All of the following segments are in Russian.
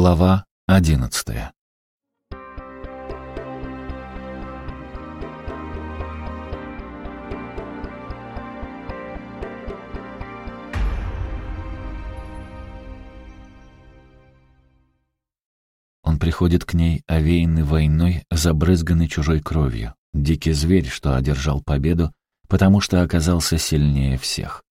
Глава одиннадцатая Он приходит к ней, овеянный войной, забрызганный чужой кровью. Дикий зверь, что одержал победу, потому что оказался сильнее всех.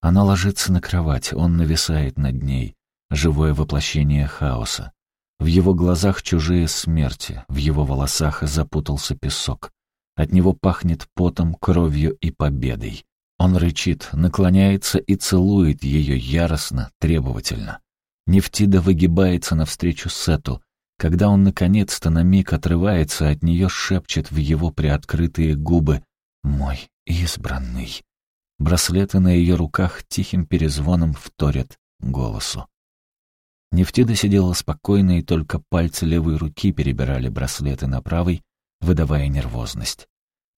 Она ложится на кровать, он нависает над ней, живое воплощение хаоса. В его глазах чужие смерти, в его волосах запутался песок. От него пахнет потом, кровью и победой. Он рычит, наклоняется и целует ее яростно, требовательно. Нефтида выгибается навстречу Сету. Когда он наконец-то на миг отрывается от нее, шепчет в его приоткрытые губы «Мой избранный». Браслеты на ее руках тихим перезвоном вторят голосу. Нефтида сидела спокойно, и только пальцы левой руки перебирали браслеты на правой, выдавая нервозность.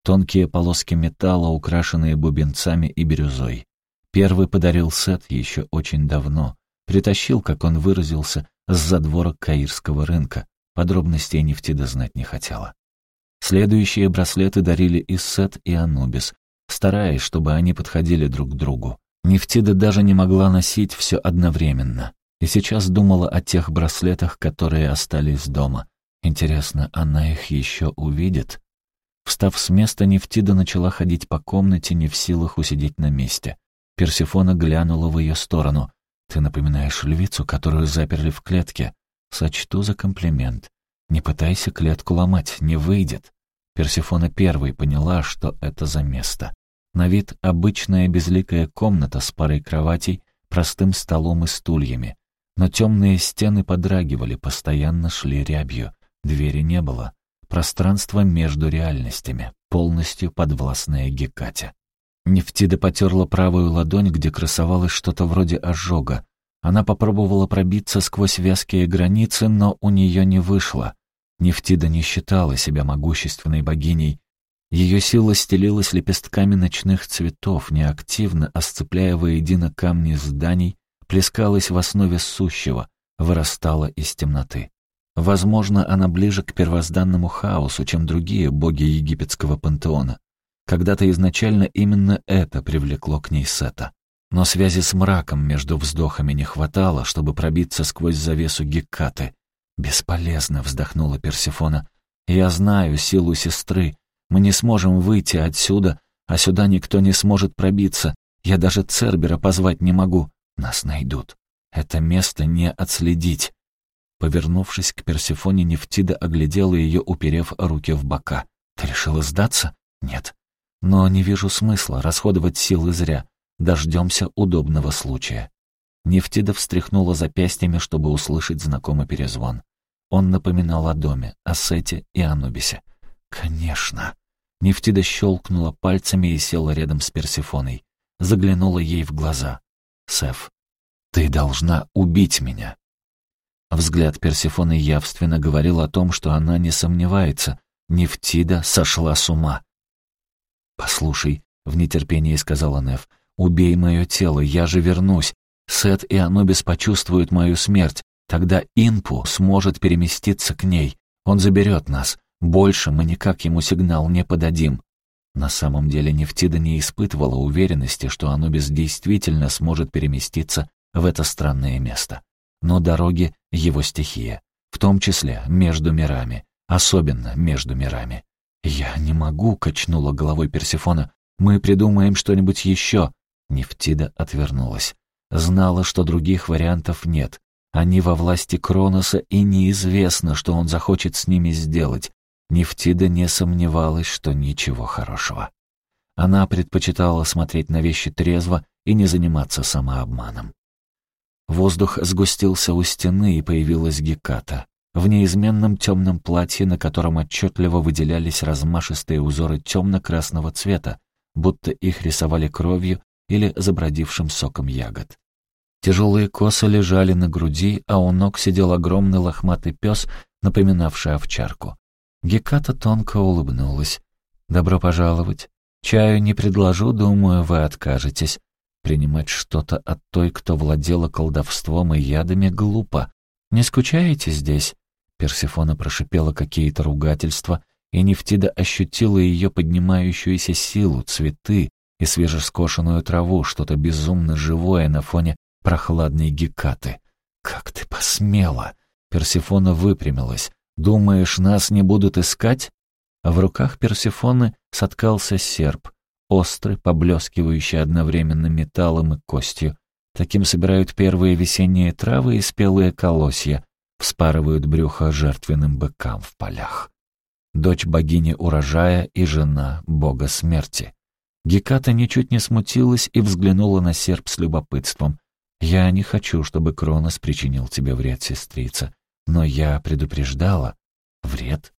Тонкие полоски металла, украшенные бубенцами и бирюзой. Первый подарил Сет еще очень давно. Притащил, как он выразился, с задворок каирского рынка. Подробностей Нефтида знать не хотела. Следующие браслеты дарили и Сет, и Анубис, стараясь, чтобы они подходили друг к другу. Нефтида даже не могла носить все одновременно и сейчас думала о тех браслетах, которые остались дома. Интересно, она их еще увидит? Встав с места, Нефтида начала ходить по комнате, не в силах усидеть на месте. Персифона глянула в ее сторону. «Ты напоминаешь львицу, которую заперли в клетке. Сочту за комплимент. Не пытайся клетку ломать, не выйдет». Персифона первой поняла, что это за место. На вид обычная безликая комната с парой кроватей, простым столом и стульями. Но темные стены подрагивали, постоянно шли рябью. Двери не было. Пространство между реальностями, полностью подвластное Гекате. Нефтида потерла правую ладонь, где красовалось что-то вроде ожога. Она попробовала пробиться сквозь вязкие границы, но у нее не вышло. Нефтида не считала себя могущественной богиней. Ее сила стелилась лепестками ночных цветов, неактивно, а сцепляя воедино камни зданий, плескалась в основе сущего, вырастала из темноты. Возможно, она ближе к первозданному хаосу, чем другие боги египетского пантеона. Когда-то изначально именно это привлекло к ней Сета. Но связи с мраком между вздохами не хватало, чтобы пробиться сквозь завесу Геккаты. «Бесполезно», — вздохнула Персифона. «Я знаю силу сестры. Мы не сможем выйти отсюда, а сюда никто не сможет пробиться. Я даже Цербера позвать не могу. Нас найдут. Это место не отследить. Повернувшись к Персефоне, Нефтида оглядела ее, уперев руки в бока. «Ты решила сдаться?» «Нет. Но не вижу смысла расходовать силы зря. Дождемся удобного случая». Нефтида встряхнула запястьями, чтобы услышать знакомый перезвон. Он напоминал о доме, о Сете и Анубисе. «Конечно». Нефтида щелкнула пальцами и села рядом с Персефоной. Заглянула ей в глаза. Сеф, ты должна убить меня». Взгляд Персифоны явственно говорил о том, что она не сомневается. Нефтида сошла с ума. «Послушай», — в нетерпении сказала Неф, — «убей мое тело, я же вернусь. Сет и Анубис почувствуют мою смерть. Тогда Инпу сможет переместиться к ней. Он заберет нас. Больше мы никак ему сигнал не подадим. На самом деле Нефтида не испытывала уверенности, что Анубис действительно сможет переместиться в это странное место. Но дороги — его стихия, в том числе между мирами, особенно между мирами. «Я не могу», — качнула головой Персифона. «Мы придумаем что-нибудь еще». Нефтида отвернулась. Знала, что других вариантов нет. Они во власти Кроноса, и неизвестно, что он захочет с ними сделать. Нефтида не сомневалась, что ничего хорошего. Она предпочитала смотреть на вещи трезво и не заниматься самообманом. Воздух сгустился у стены, и появилась Геката. В неизменном темном платье, на котором отчетливо выделялись размашистые узоры темно-красного цвета, будто их рисовали кровью или забродившим соком ягод. Тяжелые косы лежали на груди, а у ног сидел огромный лохматый пес, напоминавший овчарку. Геката тонко улыбнулась. «Добро пожаловать. Чаю не предложу, думаю, вы откажетесь. Принимать что-то от той, кто владела колдовством и ядами, глупо. «Не скучаете здесь?» Персифона прошипела какие-то ругательства, и Нефтида ощутила ее поднимающуюся силу, цветы и свежескошенную траву, что-то безумно живое на фоне прохладной гекаты. «Как ты посмела!» Персифона выпрямилась. «Думаешь, нас не будут искать?» В руках Персифоны соткался серп, острый, поблескивающий одновременно металлом и костью. Таким собирают первые весенние травы и спелые колосья, вспарывают брюхо жертвенным быкам в полях. Дочь богини урожая и жена бога смерти. Геката ничуть не смутилась и взглянула на серп с любопытством. «Я не хочу, чтобы Кронос причинил тебе вред, сестрица. Но я предупреждала. Вред?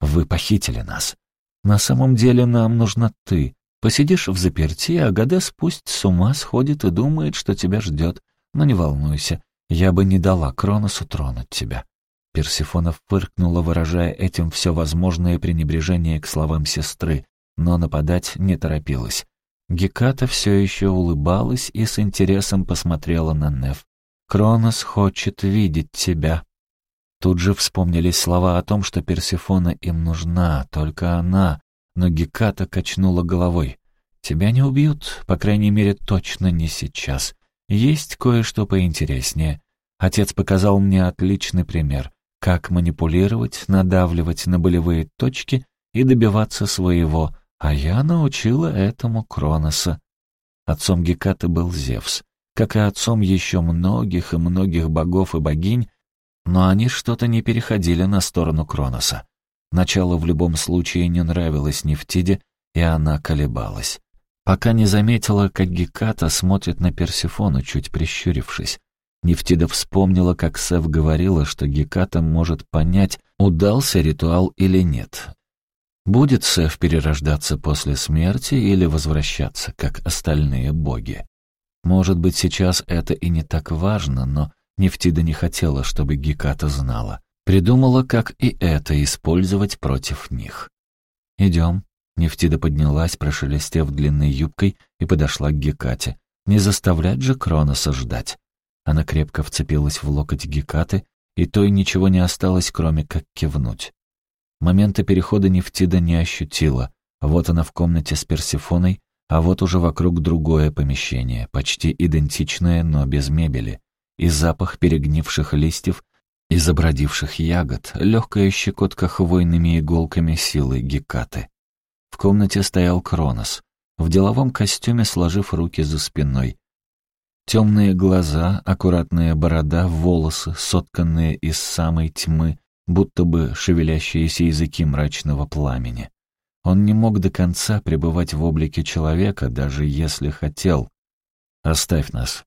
Вы похитили нас. На самом деле нам нужна ты. Посидишь в заперти, а Гадес пусть с ума сходит и думает, что тебя ждет. Но не волнуйся, я бы не дала Кроносу тронуть тебя». Персифона фыркнула, выражая этим все возможное пренебрежение к словам сестры, но нападать не торопилась. Геката все еще улыбалась и с интересом посмотрела на Неф. «Кронос хочет видеть тебя». Тут же вспомнились слова о том, что Персифона им нужна, только она, но Геката качнула головой. «Тебя не убьют, по крайней мере, точно не сейчас. Есть кое-что поинтереснее. Отец показал мне отличный пример, как манипулировать, надавливать на болевые точки и добиваться своего, а я научила этому Кроноса». Отцом Гекаты был Зевс, как и отцом еще многих и многих богов и богинь, но они что-то не переходили на сторону Кроноса. Начало в любом случае не нравилось Нефтиде, и она колебалась. Пока не заметила, как Геката смотрит на Персифону, чуть прищурившись. Нефтида вспомнила, как Сев говорила, что Геката может понять, удался ритуал или нет. Будет Сев перерождаться после смерти или возвращаться, как остальные боги? Может быть, сейчас это и не так важно, но Нефтида не хотела, чтобы Геката знала. Придумала, как и это использовать против них. «Идем». Нефтида поднялась, прошелестев длинной юбкой, и подошла к Гекате. «Не заставлять же Кроноса ждать». Она крепко вцепилась в локоть Гекаты, и той ничего не осталось, кроме как кивнуть. Момента перехода Нефтида не ощутила. Вот она в комнате с Персифоной, а вот уже вокруг другое помещение, почти идентичное, но без мебели и запах перегнивших листьев и забродивших ягод, легкая щекотка хвойными иголками силы Гекаты. В комнате стоял Кронос, в деловом костюме сложив руки за спиной. Темные глаза, аккуратная борода, волосы, сотканные из самой тьмы, будто бы шевелящиеся языки мрачного пламени. Он не мог до конца пребывать в облике человека, даже если хотел. «Оставь нас»,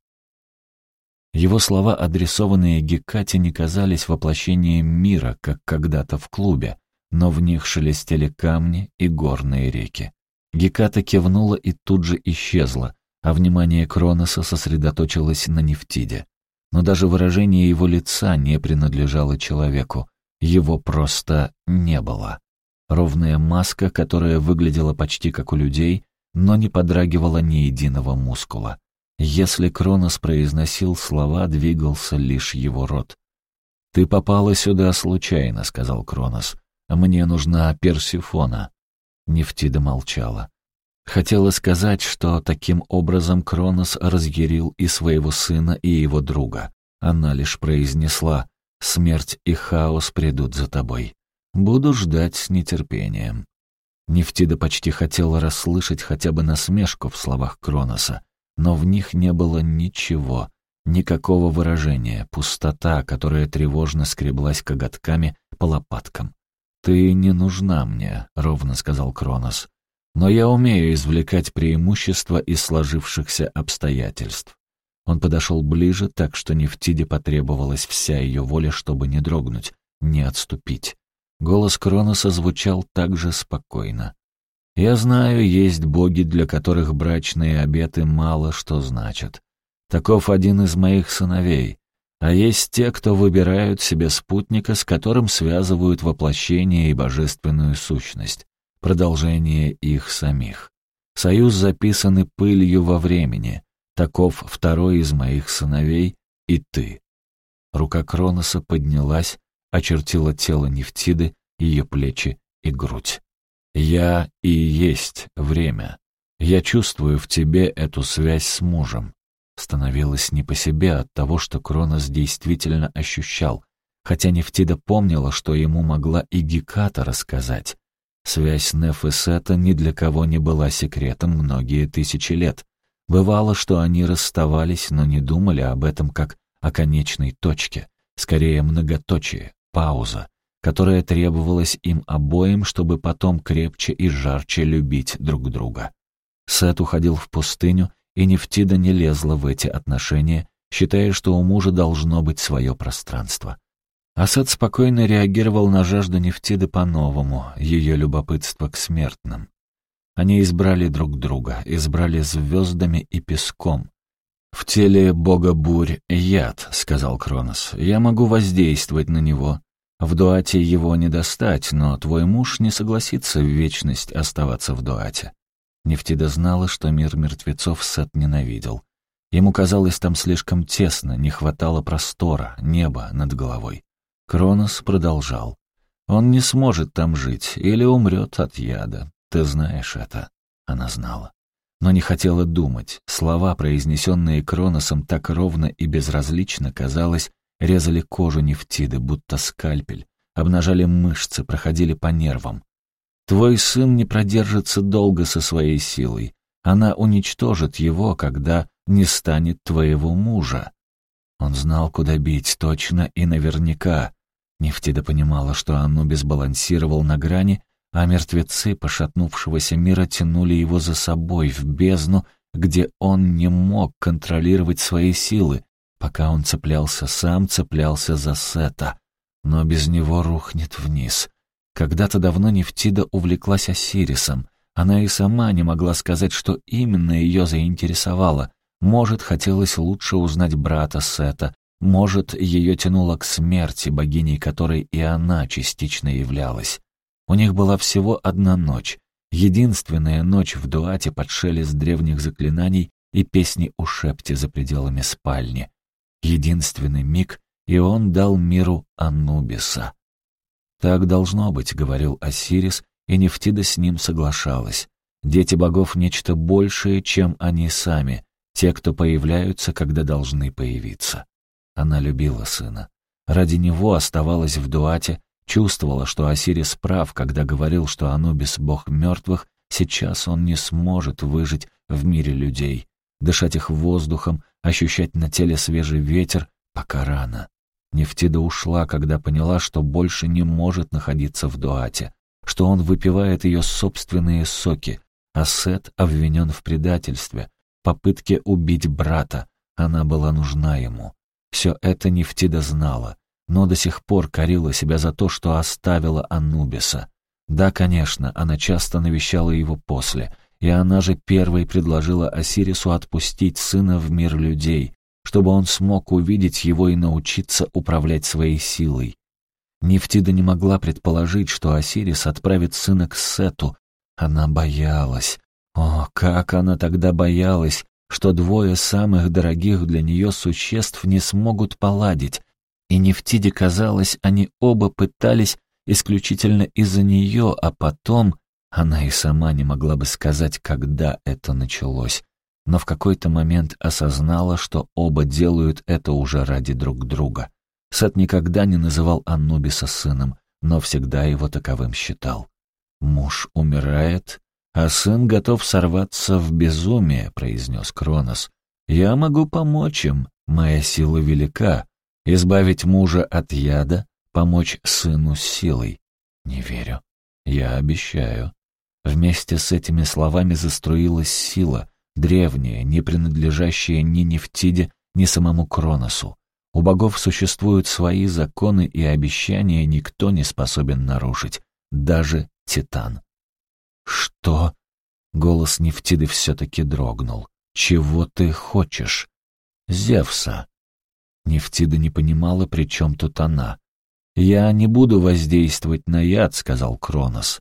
его слова, адресованные Гекате, не казались воплощением мира, как когда-то в клубе, но в них шелестели камни и горные реки. Геката кивнула и тут же исчезла, а внимание Кроноса сосредоточилось на Нефтиде. Но даже выражение его лица не принадлежало человеку, его просто не было. Ровная маска, которая выглядела почти как у людей, но не подрагивала ни единого мускула. Если Кронос произносил слова, двигался лишь его рот. «Ты попала сюда случайно», — сказал Кронос. «Мне нужна Персифона». Нефтида молчала. Хотела сказать, что таким образом Кронос разъярил и своего сына, и его друга. Она лишь произнесла «Смерть и хаос придут за тобой. Буду ждать с нетерпением». Нефтида почти хотела расслышать хотя бы насмешку в словах Кроноса, но в них не было ничего, никакого выражения, пустота, которая тревожно скреблась коготками по лопаткам. «Ты не нужна мне», — ровно сказал Кронос. «Но я умею извлекать преимущества из сложившихся обстоятельств». Он подошел ближе, так что Нефтиде потребовалась вся ее воля, чтобы не дрогнуть, не отступить. Голос Кроноса звучал так же спокойно. Я знаю, есть боги, для которых брачные обеты мало что значат. Таков один из моих сыновей. А есть те, кто выбирают себе спутника, с которым связывают воплощение и божественную сущность, продолжение их самих. Союз записаны пылью во времени. Таков второй из моих сыновей и ты. Рука Кроноса поднялась, очертила тело Нефтиды, ее плечи и грудь. «Я и есть время. Я чувствую в тебе эту связь с мужем». Становилось не по себе от того, что Кронос действительно ощущал, хотя Нефтида помнила, что ему могла и Геката рассказать. Связь Неф и Сета ни для кого не была секретом многие тысячи лет. Бывало, что они расставались, но не думали об этом как о конечной точке, скорее многоточие, пауза, которая требовалась им обоим, чтобы потом крепче и жарче любить друг друга. Сет уходил в пустыню, и Нефтида не лезла в эти отношения, считая, что у мужа должно быть свое пространство. Асад спокойно реагировал на жажду Нефтиды по-новому, ее любопытство к смертным. Они избрали друг друга, избрали звездами и песком. «В теле бога бурь яд», — сказал Кронос. «Я могу воздействовать на него. В Дуате его не достать, но твой муж не согласится в вечность оставаться в Дуате». Нефтида знала, что мир мертвецов Сет ненавидел. Ему казалось там слишком тесно, не хватало простора, неба над головой. Кронос продолжал. «Он не сможет там жить или умрет от яда. Ты знаешь это». Она знала. Но не хотела думать. Слова, произнесенные Кроносом так ровно и безразлично, казалось, резали кожу Нефтиды, будто скальпель, обнажали мышцы, проходили по нервам. «Твой сын не продержится долго со своей силой. Она уничтожит его, когда не станет твоего мужа». Он знал, куда бить, точно и наверняка. Нефтида понимала, что Анубис балансировал на грани, а мертвецы пошатнувшегося мира тянули его за собой в бездну, где он не мог контролировать свои силы, пока он цеплялся сам, цеплялся за Сета, но без него рухнет вниз. Когда-то давно Нефтида увлеклась Осирисом. Она и сама не могла сказать, что именно ее заинтересовало. Может, хотелось лучше узнать брата Сета, может, ее тянуло к смерти, богиней которой и она частично являлась. У них была всего одна ночь, единственная ночь в дуате под шелест древних заклинаний и песни у шепте за пределами спальни. Единственный миг, и он дал миру Анубиса. «Так должно быть», — говорил Осирис, и Нефтида с ним соглашалась. «Дети богов — нечто большее, чем они сами, те, кто появляются, когда должны появиться». Она любила сына. Ради него оставалась в Дуате, чувствовала, что Осирис прав, когда говорил, что Анубис — бог мертвых, сейчас он не сможет выжить в мире людей. Дышать их воздухом, ощущать на теле свежий ветер, пока рано. Нефтида ушла, когда поняла, что больше не может находиться в Дуате, что он выпивает ее собственные соки, а Сет обвинен в предательстве, попытке убить брата. Она была нужна ему. Все это Нефтида знала, но до сих пор корила себя за то, что оставила Анубиса. Да, конечно, она часто навещала его после, и она же первой предложила Осирису отпустить сына в мир людей, чтобы он смог увидеть его и научиться управлять своей силой. Нефтида не могла предположить, что Осирис отправит сына к Сету. Она боялась. О, как она тогда боялась, что двое самых дорогих для нее существ не смогут поладить, и Нефтиде казалось, они оба пытались исключительно из-за нее, а потом она и сама не могла бы сказать, когда это началось, но в какой-то момент осознала, что оба делают это уже ради друг друга. Сет никогда не называл Анубиса сыном, но всегда его таковым считал. Муж умирает, «А сын готов сорваться в безумие», — произнес Кронос. «Я могу помочь им, моя сила велика. Избавить мужа от яда, помочь сыну силой. Не верю. Я обещаю». Вместе с этими словами заструилась сила, древняя, не принадлежащая ни Нефтиде, ни самому Кроносу. У богов существуют свои законы и обещания никто не способен нарушить, даже Титан. «Что?» — голос Нефтиды все-таки дрогнул. «Чего ты хочешь?» «Зевса». Нефтида не понимала, при чем тут она. «Я не буду воздействовать на яд», — сказал Кронос.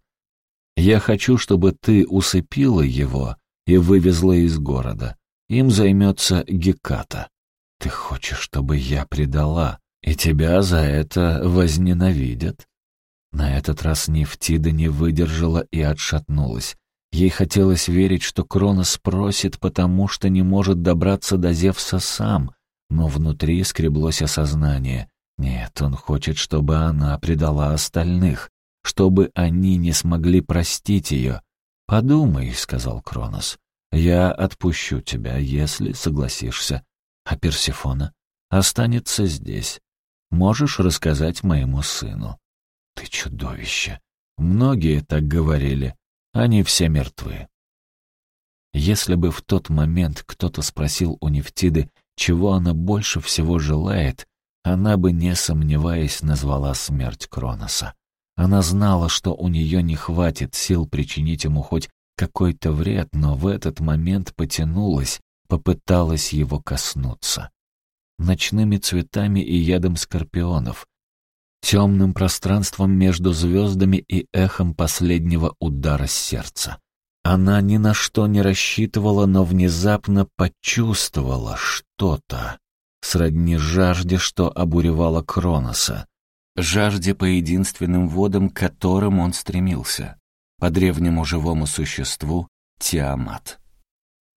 «Я хочу, чтобы ты усыпила его и вывезла из города. Им займется Геката». «Ты хочешь, чтобы я предала?» «И тебя за это возненавидят». На этот раз Нефтида не выдержала и отшатнулась. Ей хотелось верить, что Кронос просит, потому что не может добраться до Зевса сам, но внутри скреблось осознание. Нет, он хочет, чтобы она предала остальных, чтобы они не смогли простить ее. «Подумай», — сказал Кронос, — «я отпущу тебя, если согласишься. А Персифона останется здесь. Можешь рассказать моему сыну». «Ты чудовище!» Многие так говорили. Они все мертвы. Если бы в тот момент кто-то спросил у Нефтиды, чего она больше всего желает, она бы, не сомневаясь, назвала смерть Кроноса. Она знала, что у нее не хватит сил причинить ему хоть какой-то вред, но в этот момент потянулась, попыталась его коснуться. Ночными цветами и ядом скорпионов, темным пространством между звездами и эхом последнего удара сердца. Она ни на что не рассчитывала, но внезапно почувствовала что-то, сродни жажде, что обуревала Кроноса, жажде по единственным водам, к которым он стремился, по древнему живому существу Тиамат.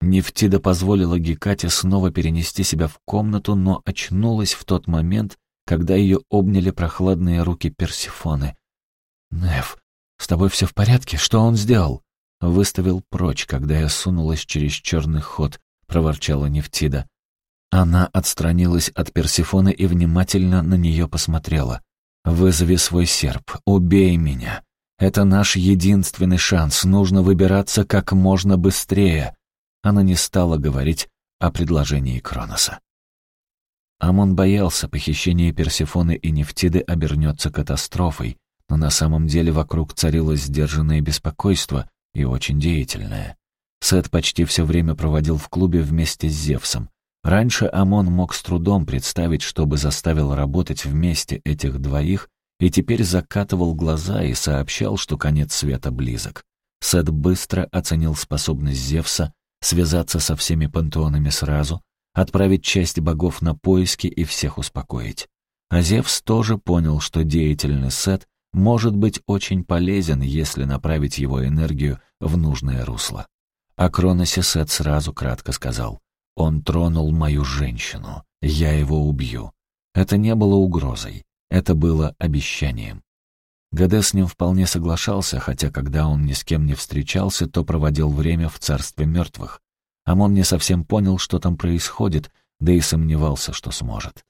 Нефтида позволила Гекате снова перенести себя в комнату, но очнулась в тот момент, когда ее обняли прохладные руки Персифоны. «Неф, с тобой все в порядке? Что он сделал?» «Выставил прочь, когда я сунулась через черный ход», — проворчала Нефтида. Она отстранилась от Персифоны и внимательно на нее посмотрела. «Вызови свой серп, убей меня. Это наш единственный шанс, нужно выбираться как можно быстрее». Она не стала говорить о предложении Кроноса. Амон боялся, похищение Персефоны и Нефтиды обернется катастрофой, но на самом деле вокруг царило сдержанное беспокойство и очень деятельное. Сет почти все время проводил в клубе вместе с Зевсом. Раньше Амон мог с трудом представить, чтобы заставил работать вместе этих двоих, и теперь закатывал глаза и сообщал, что конец света близок. Сет быстро оценил способность Зевса связаться со всеми пантеонами сразу, отправить часть богов на поиски и всех успокоить. А Зевс тоже понял, что деятельный Сет может быть очень полезен, если направить его энергию в нужное русло. О Кроносе Сет сразу кратко сказал. «Он тронул мою женщину. Я его убью». Это не было угрозой. Это было обещанием. Гаде с ним вполне соглашался, хотя когда он ни с кем не встречался, то проводил время в царстве мертвых, Амон не совсем понял, что там происходит, да и сомневался, что сможет.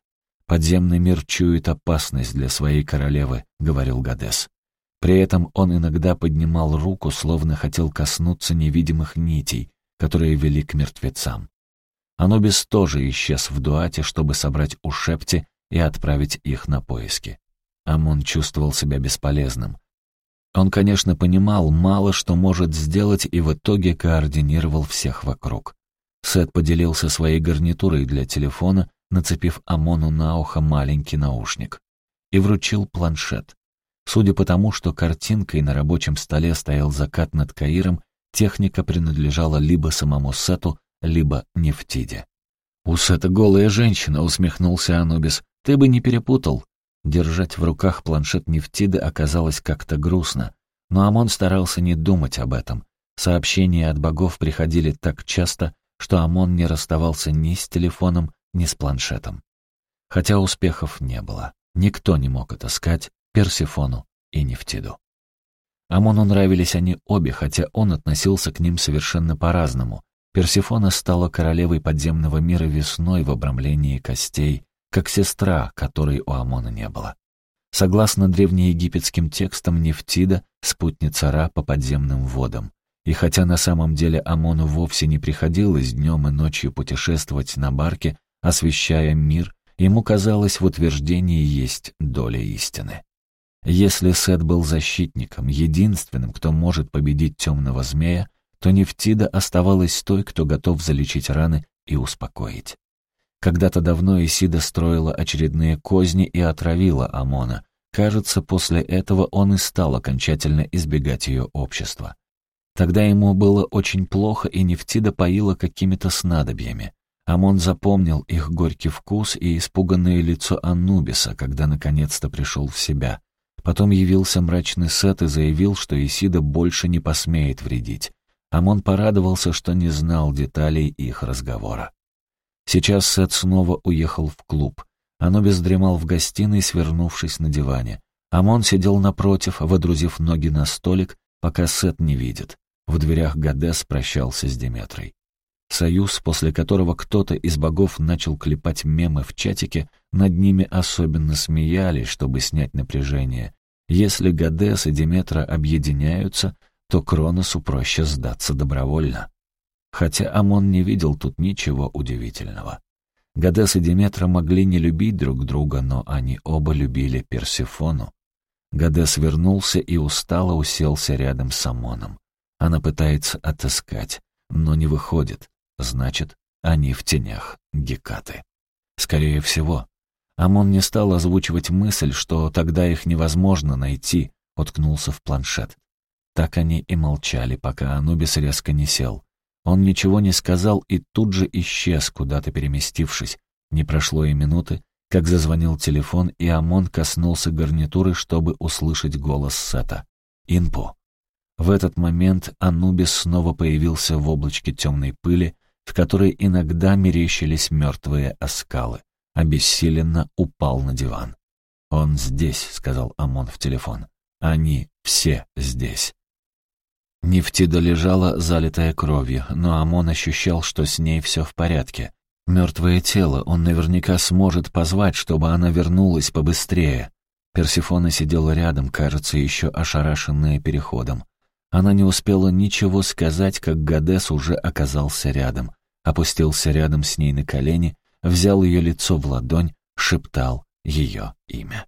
«Подземный мир чует опасность для своей королевы», — говорил Гадес. При этом он иногда поднимал руку, словно хотел коснуться невидимых нитей, которые вели к мертвецам. Анубис тоже исчез в Дуате, чтобы собрать ушепти и отправить их на поиски. Амон чувствовал себя бесполезным. Он, конечно, понимал, мало что может сделать, и в итоге координировал всех вокруг. Сет поделился своей гарнитурой для телефона, нацепив Амону на ухо маленький наушник. И вручил планшет. Судя по тому, что картинкой на рабочем столе стоял закат над Каиром, техника принадлежала либо самому Сету, либо Нефтиде. «У Сета голая женщина», — усмехнулся Анубис. «Ты бы не перепутал. Держать в руках планшет Нефтиды оказалось как-то грустно, но Амон старался не думать об этом. Сообщения от богов приходили так часто, что Амон не расставался ни с телефоном, ни с планшетом. Хотя успехов не было. Никто не мог отыскать Персифону и Нефтиду. Амону нравились они обе, хотя он относился к ним совершенно по-разному. Персифона стала королевой подземного мира весной в обрамлении костей, как сестра, которой у Амона не было. Согласно древнеегипетским текстам, Нефтида — спутница Ра по подземным водам. И хотя на самом деле Амону вовсе не приходилось днем и ночью путешествовать на барке, освещая мир, ему казалось, в утверждении есть доля истины. Если Сет был защитником, единственным, кто может победить темного змея, то Нефтида оставалась той, кто готов залечить раны и успокоить. Когда-то давно Исида строила очередные козни и отравила Амона. Кажется, после этого он и стал окончательно избегать ее общества. Тогда ему было очень плохо, и Нефтида поила какими-то снадобьями. Амон запомнил их горький вкус и испуганное лицо Анубиса, когда наконец-то пришел в себя. Потом явился мрачный Сет и заявил, что Исида больше не посмеет вредить. Амон порадовался, что не знал деталей их разговора. Сейчас Сет снова уехал в клуб. Анубис дремал в гостиной, свернувшись на диване. Амон сидел напротив, водрузив ноги на столик, пока Сет не видит. В дверях Гадес прощался с Деметрой. Союз, после которого кто-то из богов начал клепать мемы в чатике, над ними особенно смеялись, чтобы снять напряжение. Если Гадес и Деметра объединяются, то Кроносу проще сдаться добровольно. Хотя Амон не видел тут ничего удивительного. Гадес и Деметра могли не любить друг друга, но они оба любили Персифону. Гадес вернулся и устало уселся рядом с Амоном. Она пытается отыскать, но не выходит. Значит, они в тенях Гекаты. Скорее всего. Амон не стал озвучивать мысль, что тогда их невозможно найти, уткнулся в планшет. Так они и молчали, пока Анубис резко не сел. Он ничего не сказал и тут же исчез, куда-то переместившись. Не прошло и минуты, как зазвонил телефон, и Амон коснулся гарнитуры, чтобы услышать голос Сета. «Инпу». В этот момент Анубис снова появился в облачке темной пыли, в которой иногда мерещились мертвые оскалы. Обессиленно упал на диван. «Он здесь», — сказал Амон в телефон. «Они все здесь». Нефтида лежала, залитая кровью, но Амон ощущал, что с ней все в порядке. Мертвое тело он наверняка сможет позвать, чтобы она вернулась побыстрее. Персифона сидела рядом, кажется, еще ошарашенная переходом. Она не успела ничего сказать, как Гадес уже оказался рядом, опустился рядом с ней на колени, взял ее лицо в ладонь, шептал ее имя.